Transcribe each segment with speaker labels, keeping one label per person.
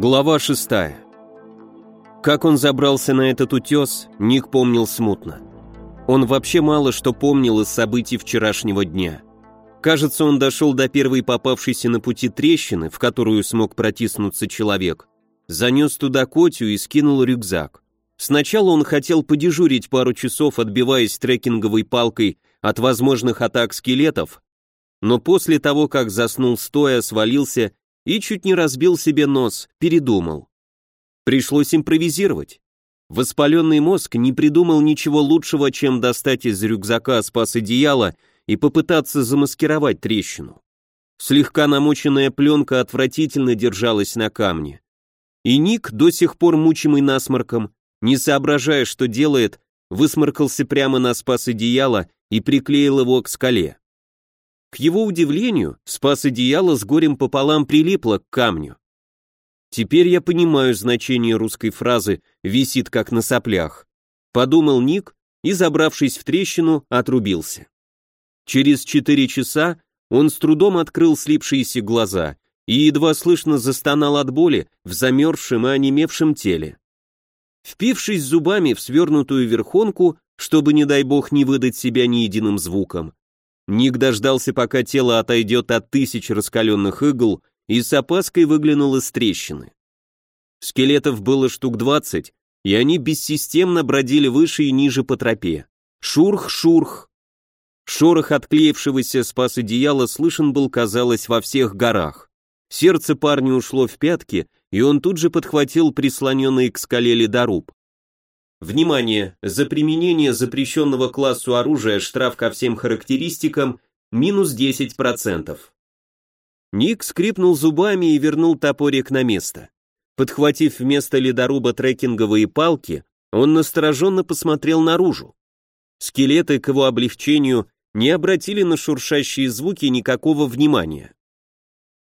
Speaker 1: Глава 6. Как он забрался на этот утес, Ник помнил смутно. Он вообще мало что помнил из событий вчерашнего дня. Кажется, он дошел до первой попавшейся на пути трещины, в которую смог протиснуться человек, занес туда Котю и скинул рюкзак. Сначала он хотел подежурить пару часов, отбиваясь трекинговой палкой от возможных атак скелетов, но после того, как заснул стоя, свалился и чуть не разбил себе нос, передумал. Пришлось импровизировать. Воспаленный мозг не придумал ничего лучшего, чем достать из рюкзака спас одеяло и попытаться замаскировать трещину. Слегка намоченная пленка отвратительно держалась на камне. И Ник, до сих пор мучимый насморком, не соображая, что делает, высморкался прямо на спас одеяло и приклеил его к скале. К его удивлению, спас одеяло с горем пополам прилипло к камню. Теперь я понимаю значение русской фразы «висит как на соплях», подумал Ник и, забравшись в трещину, отрубился. Через четыре часа он с трудом открыл слипшиеся глаза и едва слышно застонал от боли в замерзшем и онемевшем теле. Впившись зубами в свернутую верхонку, чтобы, не дай бог, не выдать себя ни единым звуком, Ник дождался, пока тело отойдет от тысяч раскаленных игл, и с опаской выглянул из трещины. Скелетов было штук двадцать, и они бессистемно бродили выше и ниже по тропе. Шурх-шурх. Шорох отклеившегося спас одеяла слышен был, казалось, во всех горах. Сердце парня ушло в пятки, и он тут же подхватил прислоненный к скале ледоруб. Внимание! За применение запрещенного классу оружия штраф ко всем характеристикам минус 10%. Ник скрипнул зубами и вернул топорик на место. Подхватив вместо ледоруба трекинговые палки, он настороженно посмотрел наружу. Скелеты к его облегчению не обратили на шуршащие звуки никакого внимания.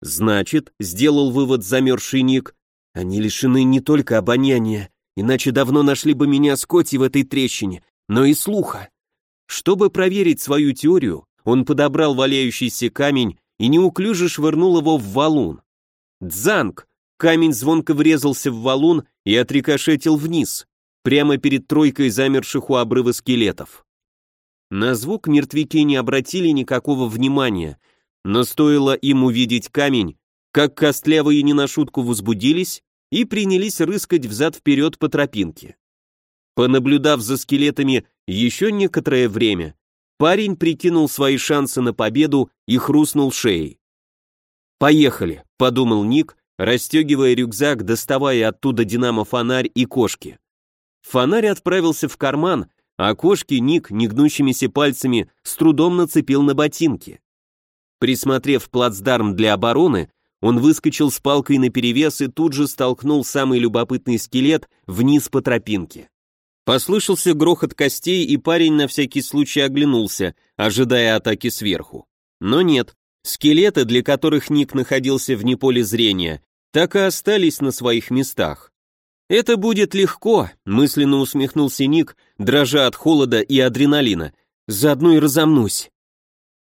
Speaker 1: Значит, сделал вывод замерзший Ник, они лишены не только обоняния, Иначе давно нашли бы меня с Коти в этой трещине, но и слуха. Чтобы проверить свою теорию, он подобрал валяющийся камень и неуклюже швырнул его в валун. Дзанг! Камень звонко врезался в валун и отрикошетил вниз, прямо перед тройкой замерших у обрыва скелетов. На звук мертвяки не обратили никакого внимания, но стоило им увидеть камень, как костлявые не на шутку возбудились и принялись рыскать взад-вперед по тропинке. Понаблюдав за скелетами еще некоторое время, парень прикинул свои шансы на победу и хрустнул шеей. «Поехали», — подумал Ник, расстегивая рюкзак, доставая оттуда динамо-фонарь и кошки. Фонарь отправился в карман, а кошки Ник негнущимися пальцами с трудом нацепил на ботинки. Присмотрев плацдарм для обороны, он выскочил с палкой наперевес и тут же столкнул самый любопытный скелет вниз по тропинке. Послышался грохот костей, и парень на всякий случай оглянулся, ожидая атаки сверху. Но нет, скелеты, для которых Ник находился вне поля зрения, так и остались на своих местах. «Это будет легко», — мысленно усмехнулся Ник, дрожа от холода и адреналина. «Заодно и разомнусь».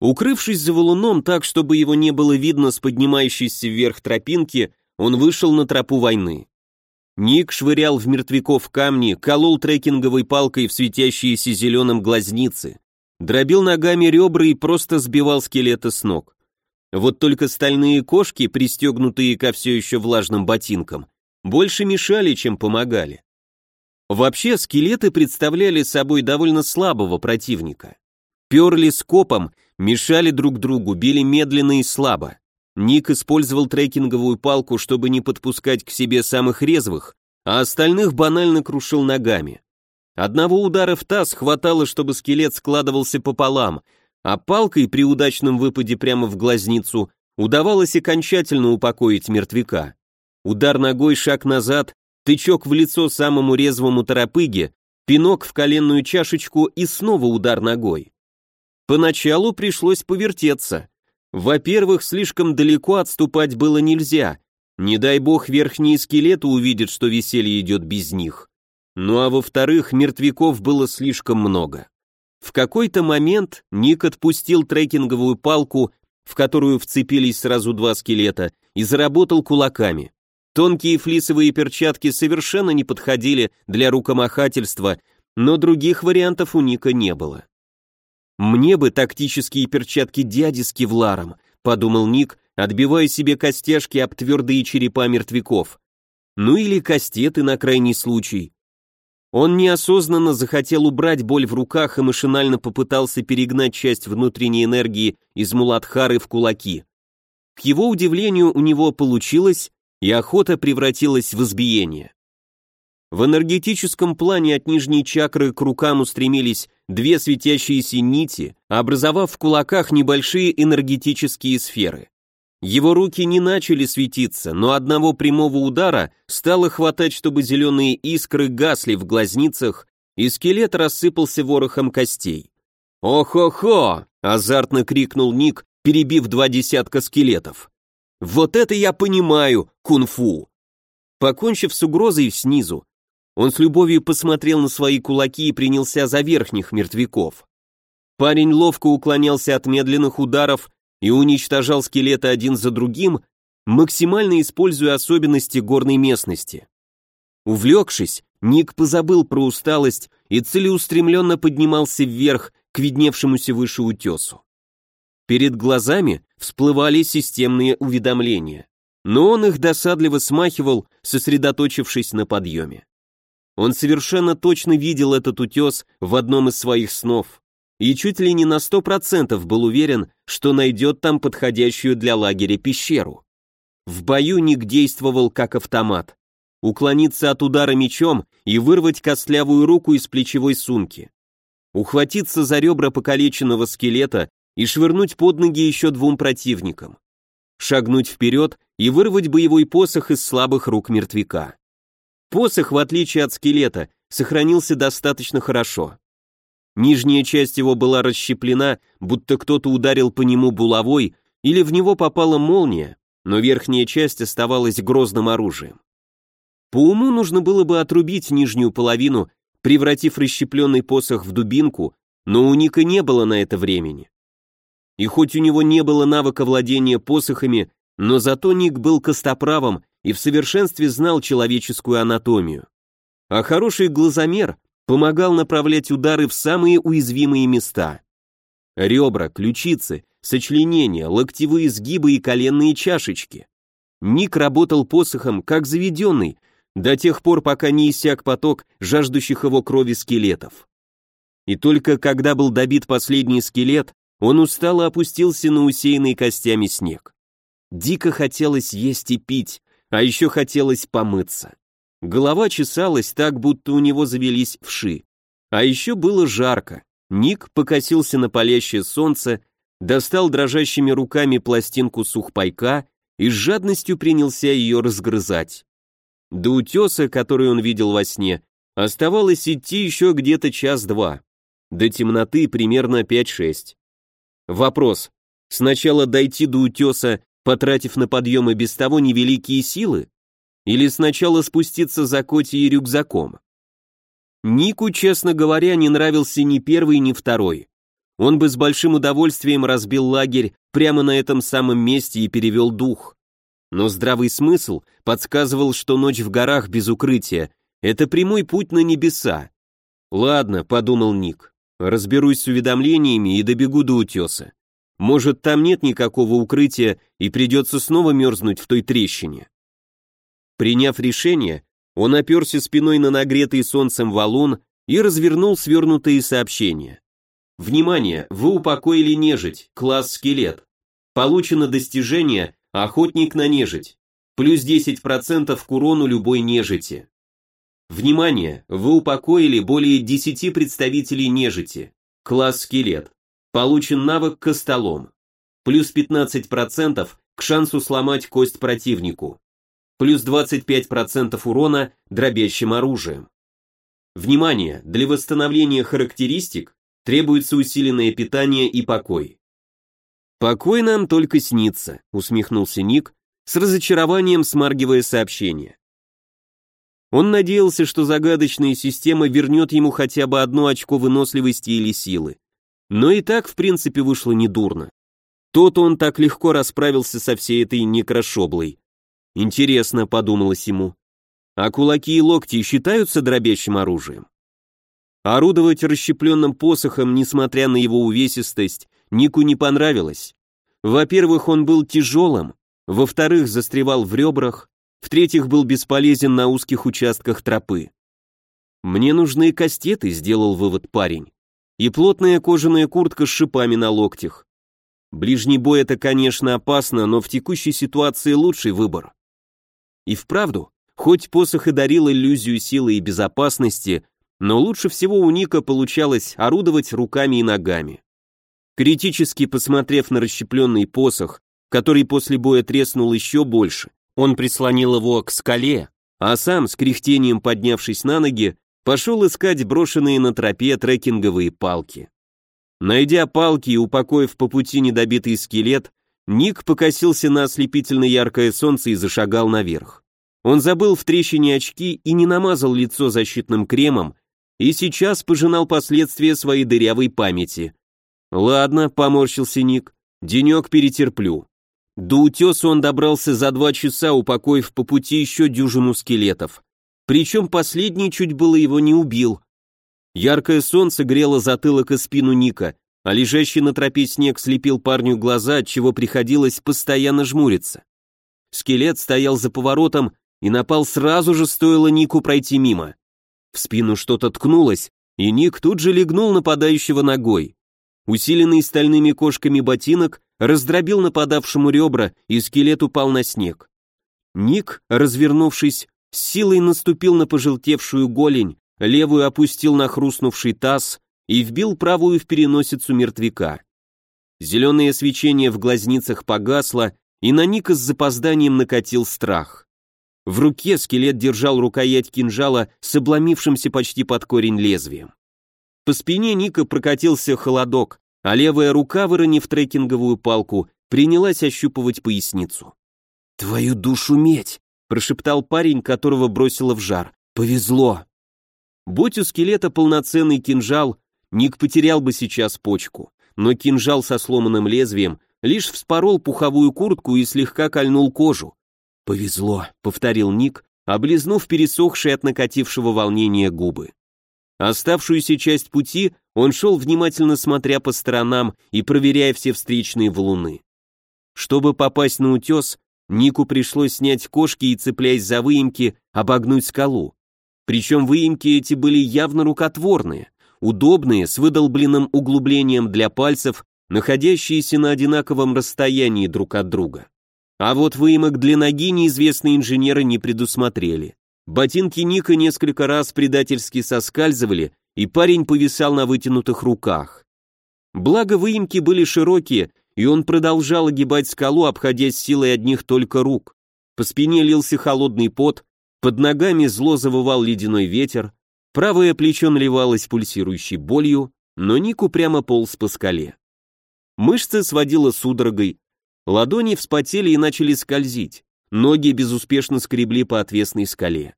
Speaker 1: Укрывшись за валуном так, чтобы его не было видно с поднимающейся вверх тропинки, он вышел на тропу войны. Ник швырял в мертвяков камни, колол трекинговой палкой в светящиеся зеленым глазницы, дробил ногами ребра и просто сбивал скелеты с ног. Вот только стальные кошки, пристегнутые ко все еще влажным ботинкам, больше мешали, чем помогали. Вообще, скелеты представляли собой довольно слабого противника. Перли скопом мешали друг другу, били медленно и слабо. Ник использовал трекинговую палку, чтобы не подпускать к себе самых резвых, а остальных банально крушил ногами. Одного удара в таз хватало, чтобы скелет складывался пополам, а палкой при удачном выпаде прямо в глазницу удавалось окончательно упокоить мертвяка. Удар ногой, шаг назад, тычок в лицо самому резвому торопыге, пинок в коленную чашечку и снова удар ногой. Поначалу пришлось повертеться. Во-первых, слишком далеко отступать было нельзя. Не дай бог верхние скелеты увидят, что веселье идет без них. Ну а во-вторых, мертвяков было слишком много. В какой-то момент Ник отпустил трекинговую палку, в которую вцепились сразу два скелета, и заработал кулаками. Тонкие флисовые перчатки совершенно не подходили для рукомахательства, но других вариантов у Ника не было. «Мне бы тактические перчатки дяди с кевларом», — подумал Ник, отбивая себе костяшки об твердые черепа мертвяков. Ну или кастеты на крайний случай. Он неосознанно захотел убрать боль в руках и машинально попытался перегнать часть внутренней энергии из Муладхары в кулаки. К его удивлению, у него получилось, и охота превратилась в избиение. В энергетическом плане от нижней чакры к рукам устремились две светящиеся нити, образовав в кулаках небольшие энергетические сферы. Его руки не начали светиться, но одного прямого удара стало хватать, чтобы зеленые искры гасли в глазницах, и скелет рассыпался ворохом костей. «О-хо-хо!» — азартно крикнул Ник, перебив два десятка скелетов. Вот это я понимаю, кунг-фу. Покончив с угрозой снизу, он с любовью посмотрел на свои кулаки и принялся за верхних мертвяков. Парень ловко уклонялся от медленных ударов и уничтожал скелеты один за другим, максимально используя особенности горной местности. Увлекшись, Ник позабыл про усталость и целеустремленно поднимался вверх к видневшемуся выше утесу. Перед глазами всплывали системные уведомления, но он их досадливо смахивал, сосредоточившись на подъеме. Он совершенно точно видел этот утес в одном из своих снов и чуть ли не на сто процентов был уверен, что найдет там подходящую для лагеря пещеру. В бою Ник действовал как автомат. Уклониться от удара мечом и вырвать костлявую руку из плечевой сумки. Ухватиться за ребра покалеченного скелета и швырнуть под ноги еще двум противникам. Шагнуть вперед и вырвать боевой посох из слабых рук мертвяка. Посох, в отличие от скелета, сохранился достаточно хорошо. Нижняя часть его была расщеплена, будто кто-то ударил по нему булавой или в него попала молния, но верхняя часть оставалась грозным оружием. По уму нужно было бы отрубить нижнюю половину, превратив расщепленный посох в дубинку, но у Ника не было на это времени. И хоть у него не было навыка владения посохами, но зато Ник был костоправом и в совершенстве знал человеческую анатомию. А хороший глазомер помогал направлять удары в самые уязвимые места. Ребра, ключицы, сочленения, локтевые сгибы и коленные чашечки. Ник работал посохом, как заведенный, до тех пор, пока не иссяк поток жаждущих его крови скелетов. И только когда был добит последний скелет, он устало опустился на усеянный костями снег. Дико хотелось есть и пить, а еще хотелось помыться. Голова чесалась так, будто у него завелись вши. А еще было жарко. Ник покосился на палящее солнце, достал дрожащими руками пластинку сухпайка и с жадностью принялся ее разгрызать. До утеса, который он видел во сне, оставалось идти еще где-то час-два. До темноты примерно пять-шесть. Вопрос. Сначала дойти до утеса, потратив на подъемы без того невеликие силы? Или сначала спуститься за Котей рюкзаком? Нику, честно говоря, не нравился ни первый, ни второй. Он бы с большим удовольствием разбил лагерь прямо на этом самом месте и перевел дух. Но здравый смысл подсказывал, что ночь в горах без укрытия — это прямой путь на небеса. «Ладно», — подумал Ник, Разберусь с уведомлениями и добегу до утеса. Может, там нет никакого укрытия и придется снова мерзнуть в той трещине. Приняв решение, он оперся спиной на нагретый солнцем валун и развернул свернутые сообщения. Внимание, вы упокоили нежить, класс скелет. Получено достижение «Охотник на нежить». Плюс 10% к урону любой нежити. Внимание! Вы упокоили более 10 представителей нежити. Класс скелет. Получен навык костолом. Плюс 15% к шансу сломать кость противнику. Плюс 25% урона дробящим оружием. Внимание! Для восстановления характеристик требуется усиленное питание и покой. «Покой нам только снится», — усмехнулся Ник, с разочарованием смаргивая сообщение. Он надеялся, что загадочная система вернет ему хотя бы одно очко выносливости или силы. Но и так, в принципе, вышло недурно. Тот он так легко расправился со всей этой некрошоблой. Интересно, подумалось ему. А кулаки и локти считаются дробящим оружием? Орудовать расщепленным посохом, несмотря на его увесистость, Нику не понравилось. Во-первых, он был тяжелым, во-вторых, застревал в ребрах, в-третьих, был бесполезен на узких участках тропы. «Мне нужны кастеты», — сделал вывод парень, и плотная кожаная куртка с шипами на локтях. Ближний бой это, конечно, опасно, но в текущей ситуации лучший выбор. И вправду, хоть посох и дарил иллюзию силы и безопасности, но лучше всего у Ника получалось орудовать руками и ногами. Критически посмотрев на расщепленный посох, который после боя треснул еще больше, он прислонил его к скале, а сам, с кряхтением поднявшись на ноги, пошел искать брошенные на тропе трекинговые палки. Найдя палки и упокоив по пути недобитый скелет, Ник покосился на ослепительно яркое солнце и зашагал наверх. Он забыл в трещине очки и не намазал лицо защитным кремом, и сейчас пожинал последствия своей дырявой памяти. «Ладно», — поморщился Ник, — «денек перетерплю». До утеса он добрался за два часа, упокоив по пути еще дюжину скелетов. Причем последний чуть было его не убил. Яркое солнце грело затылок и спину Ника, а лежащий на тропе снег слепил парню глаза, от чего приходилось постоянно жмуриться. Скелет стоял за поворотом и напал сразу же, стоило Нику пройти мимо. В спину что-то ткнулось, и Ник тут же легнул нападающего ногой. Усиленный стальными кошками ботинок раздробил нападавшему ребра, и скелет упал на снег. Ник, развернувшись, с силой наступил на пожелтевшую голень, левую опустил на хрустнувший таз и вбил правую в переносицу мертвяка. Зеленое свечение в глазницах погасло, и на Ника с запозданием накатил страх. В руке скелет держал рукоять кинжала с обломившимся почти под корень лезвием. По спине Ника прокатился холодок, а левая рука, выронив трекинговую палку, принялась ощупывать поясницу. «Твою душу медь!» — прошептал парень, которого бросило в жар. «Повезло!» Будь у скелета полноценный кинжал, Ник потерял бы сейчас почку, но кинжал со сломанным лезвием лишь вспорол пуховую куртку и слегка кольнул кожу, «Повезло», — повторил Ник, облизнув пересохшие от накатившего волнения губы. Оставшуюся часть пути он шел внимательно смотря по сторонам и проверяя все встречные валуны. Чтобы попасть на утес, Нику пришлось снять кошки и, цепляясь за выемки, обогнуть скалу. Причем выемки эти были явно рукотворные, удобные, с выдолбленным углублением для пальцев, находящиеся на одинаковом расстоянии друг от друга. А вот выемок для ноги неизвестные инженеры не предусмотрели. Ботинки Ника несколько раз предательски соскальзывали, и парень повисал на вытянутых руках. Благо выемки были широкие, и он продолжал огибать скалу, обходясь силой одних только рук. По спине лился холодный пот, под ногами зло завывал ледяной ветер, правое плечо наливалось пульсирующей болью, но Нику прямо полз по скале. Мышцы сводило судорогой, Ладони вспотели и начали скользить, ноги безуспешно скребли по отвесной скале.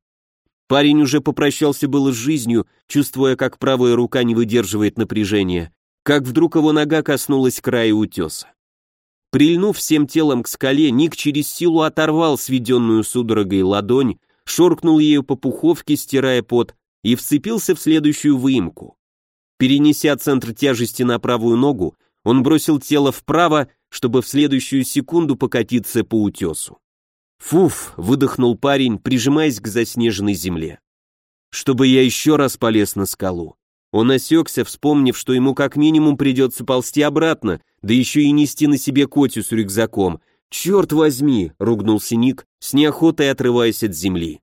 Speaker 1: Парень уже попрощался было с жизнью, чувствуя, как правая рука не выдерживает напряжения, как вдруг его нога коснулась края утеса. Прильнув всем телом к скале, Ник через силу оторвал сведенную судорогой ладонь, шоркнул ею по пуховке, стирая пот, и вцепился в следующую выемку. Перенеся центр тяжести на правую ногу, он бросил тело вправо чтобы в следующую секунду покатиться по утесу. «Фуф!» — выдохнул парень, прижимаясь к заснеженной земле. «Чтобы я еще раз полез на скалу». Он осекся, вспомнив, что ему как минимум придется ползти обратно, да еще и нести на себе котю с рюкзаком. «Черт возьми!» — ругнулся Ник, с неохотой отрываясь от земли.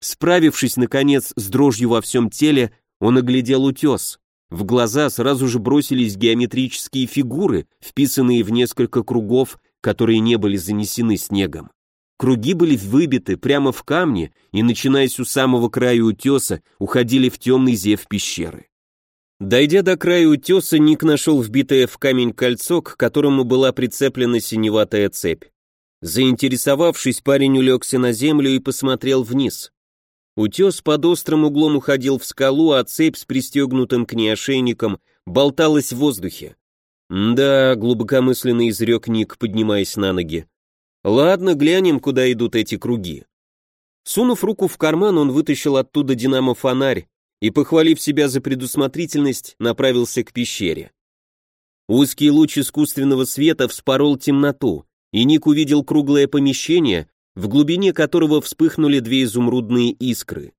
Speaker 1: Справившись, наконец, с дрожью во всем теле, он оглядел утес. В глаза сразу же бросились геометрические фигуры, вписанные в несколько кругов, которые не были занесены снегом. Круги были выбиты прямо в камне и, начинаясь у самого края утеса, уходили в темный зев пещеры. Дойдя до края утеса, Ник нашел вбитое в камень кольцо, к которому была прицеплена синеватая цепь. Заинтересовавшись, парень улегся на землю и посмотрел вниз. Утес под острым углом уходил в скалу, а цепь с пристегнутым к ней ошейником болталась в воздухе. «Да», — глубокомысленно изрек Ник, поднимаясь на ноги. Ладно, глянем, куда идут эти круги. Сунув руку в карман, он вытащил оттуда динамо-фонарь и, похвалив себя за предусмотрительность, направился к пещере. Узкий луч искусственного света вспорол темноту, и Ник увидел круглое помещение, в глубине которого вспыхнули две изумрудные искры.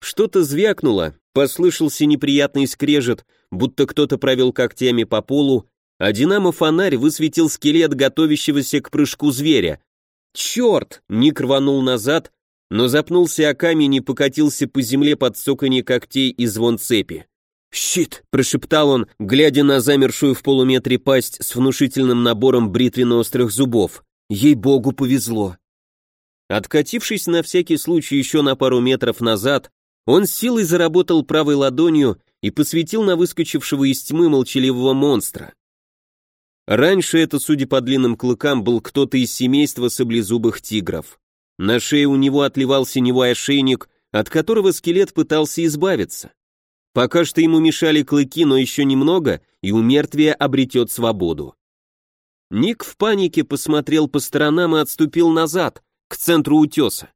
Speaker 1: Что-то звякнуло, послышался неприятный скрежет, будто кто-то провел когтями по полу, а динамо-фонарь высветил скелет готовящегося к прыжку зверя. «Черт!» — Ник рванул назад, но запнулся о камень и покатился по земле под цоканье когтей и звон цепи. «Щит!» — прошептал он, глядя на замершую в полуметре пасть с внушительным набором бритвенно-острых зубов. «Ей-богу, повезло!» Откатившись на всякий случай еще на пару метров назад, он силой заработал правой ладонью и посветил на выскочившего из тьмы молчаливого монстра. Раньше это, судя по длинным клыкам, был кто-то из семейства саблезубых тигров. На шее у него отливал синевой ошейник, от которого скелет пытался избавиться. Пока что ему мешали клыки, но еще немного, и у мертвия обретет свободу. Ник в панике посмотрел по сторонам и отступил назад, к центру утеса.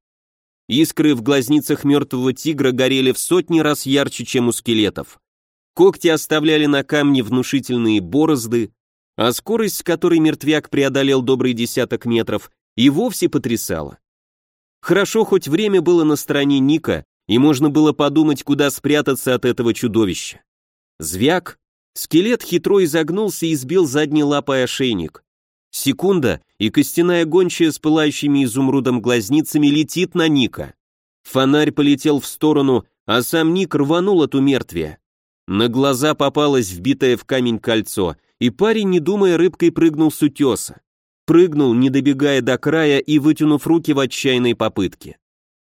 Speaker 1: Искры в глазницах мертвого тигра горели в сотни раз ярче, чем у скелетов. Когти оставляли на камне внушительные борозды, а скорость, с которой мертвяк преодолел добрый десяток метров, и вовсе потрясала. Хорошо, хоть время было на стороне Ника, и можно было подумать, куда спрятаться от этого чудовища. Звяк. Скелет хитро изогнулся и сбил задней лапой ошейник. Секунда, и костяная гончая с пылающими изумрудом глазницами летит на Ника. Фонарь полетел в сторону, а сам Ник рванул от умертвия. На глаза попалось вбитое в камень кольцо — и парень, не думая, рыбкой прыгнул с утеса. Прыгнул, не добегая до края и вытянув руки в отчаянной попытке.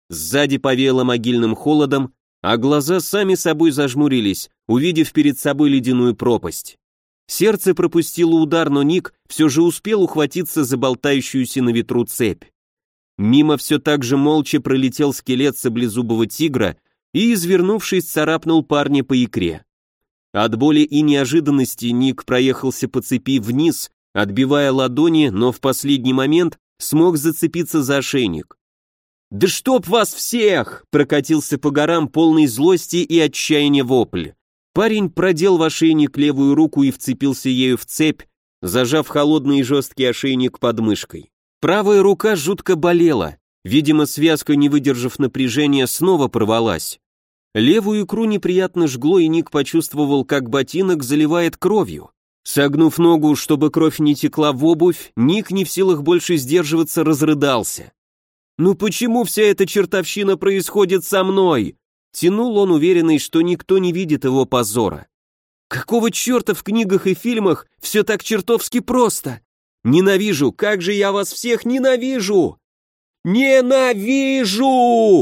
Speaker 1: Сзади повеяло могильным холодом, а глаза сами собой зажмурились, увидев перед собой ледяную пропасть. Сердце пропустило удар, но Ник все же успел ухватиться за болтающуюся на ветру цепь. Мимо все так же молча пролетел скелет саблезубого тигра и, извернувшись, царапнул парня по икре. От боли и неожиданности Ник проехался по цепи вниз, отбивая ладони, но в последний момент смог зацепиться за ошейник. «Да чтоб вас всех!» — прокатился по горам полной злости и отчаяния вопль. Парень продел в ошейник левую руку и вцепился ею в цепь, зажав холодный и жесткий ошейник под мышкой. Правая рука жутко болела, видимо, связка, не выдержав напряжения, снова порвалась. Левую икру неприятно жгло, и Ник почувствовал, как ботинок заливает кровью. Согнув ногу, чтобы кровь не текла в обувь, Ник, не в силах больше сдерживаться, разрыдался. «Ну почему вся эта чертовщина происходит со мной?» Тянул он, уверенный, что никто не видит его позора. «Какого черта в книгах и фильмах все так чертовски просто? Ненавижу, как же я вас всех ненавижу!» «Ненавижу!»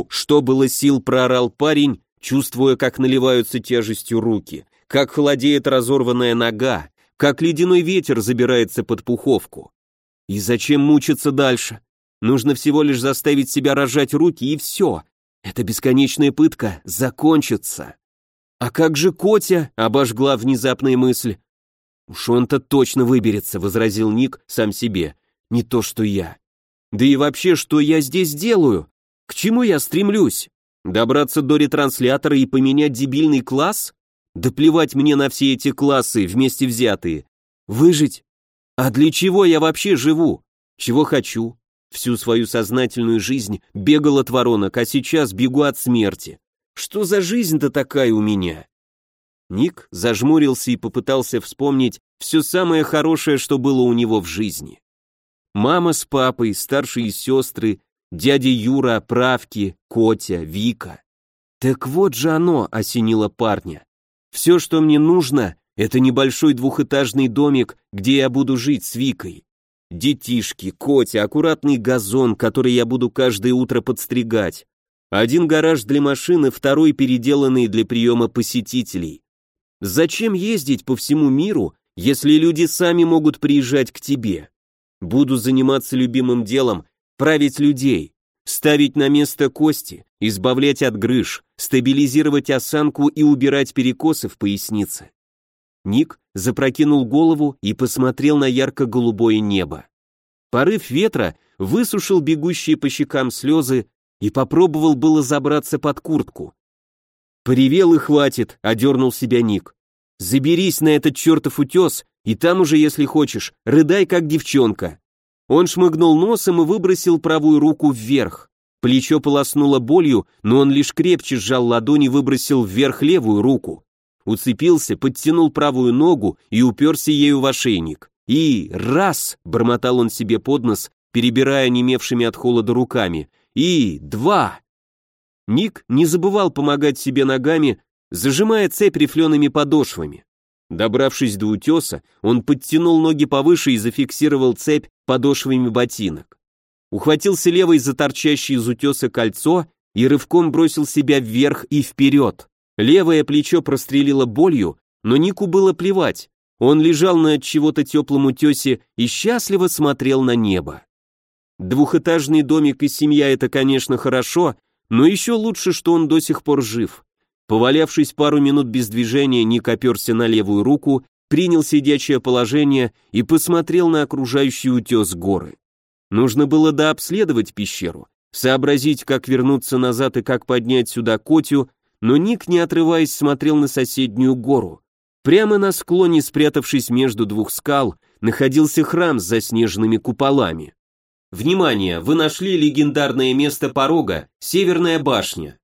Speaker 1: Что было сил, проорал парень, чувствуя, как наливаются тяжестью руки, как холодеет разорванная нога, как ледяной ветер забирается под пуховку. И зачем мучиться дальше? Нужно всего лишь заставить себя рожать руки, и все. Эта бесконечная пытка закончится. А как же Котя? Обожгла внезапная мысль. Уж он-то точно выберется, возразил Ник сам себе. Не то, что я. Да и вообще, что я здесь делаю? К чему я стремлюсь? Добраться до ретранслятора и поменять дебильный класс? Да плевать мне на все эти классы, вместе взятые. Выжить? А для чего я вообще живу? Чего хочу? Всю свою сознательную жизнь бегал от воронок, а сейчас бегу от смерти. Что за жизнь-то такая у меня? Ник зажмурился и попытался вспомнить все самое хорошее, что было у него в жизни. Мама с папой, старшие сестры, Дядя Юра, Правки, Котя, Вика. Так вот же оно осенило парня. Все, что мне нужно, это небольшой двухэтажный домик, где я буду жить с Викой. Детишки, Котя, аккуратный газон, который я буду каждое утро подстригать. Один гараж для машины, второй переделанный для приема посетителей. Зачем ездить по всему миру, если люди сами могут приезжать к тебе? Буду заниматься любимым делом править людей, ставить на место кости, избавлять от грыж, стабилизировать осанку и убирать перекосы в пояснице. Ник запрокинул голову и посмотрел на ярко-голубое небо. Порыв ветра высушил бегущие по щекам слезы и попробовал было забраться под куртку. Поревел и хватит, одернул себя Ник. Заберись на этот чертов утес, и там уже, если хочешь, рыдай как девчонка. Он шмыгнул носом и выбросил правую руку вверх. Плечо полоснуло болью, но он лишь крепче сжал ладонь и выбросил вверх левую руку. Уцепился, подтянул правую ногу и уперся ею в ошейник. И раз, бормотал он себе под нос, перебирая немевшими от холода руками. И два. Ник не забывал помогать себе ногами, зажимая цепь рифлеными подошвами. Добравшись до утеса, он подтянул ноги повыше и зафиксировал цепь подошвами ботинок. Ухватился левой за торчащее из утеса кольцо и рывком бросил себя вверх и вперед. Левое плечо прострелило болью, но Нику было плевать. Он лежал на чего-то теплом утесе и счастливо смотрел на небо. Двухэтажный домик и семья — это, конечно, хорошо, но еще лучше, что он до сих пор жив. Повалявшись пару минут без движения, Ник оперся на левую руку, принял сидячее положение и посмотрел на окружающий утес горы. Нужно было дообследовать пещеру, сообразить, как вернуться назад и как поднять сюда Котю, но Ник, не отрываясь, смотрел на соседнюю гору. Прямо на склоне, спрятавшись между двух скал, находился храм с заснеженными куполами. Внимание, вы нашли легендарное место порога, Северная башня.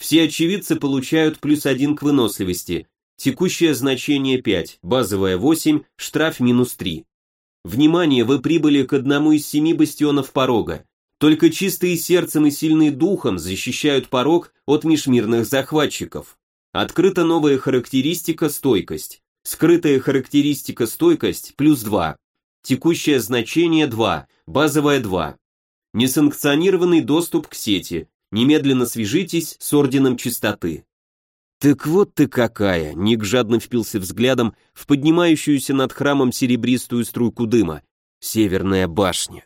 Speaker 1: Все очевидцы получают плюс один к выносливости, текущее значение 5, базовое 8, штраф минус 3. Внимание, вы прибыли к одному из семи бастионов порога. Только чистые сердцем и сильные духом защищают порог от межмирных захватчиков. Открыта новая характеристика стойкость. Скрытая характеристика стойкость плюс 2. Текущее значение 2, базовое 2. Несанкционированный доступ к сети. Немедленно свяжитесь с Орденом Чистоты. Так вот ты какая, Ник жадно впился взглядом в поднимающуюся над храмом серебристую струйку дыма. Северная башня.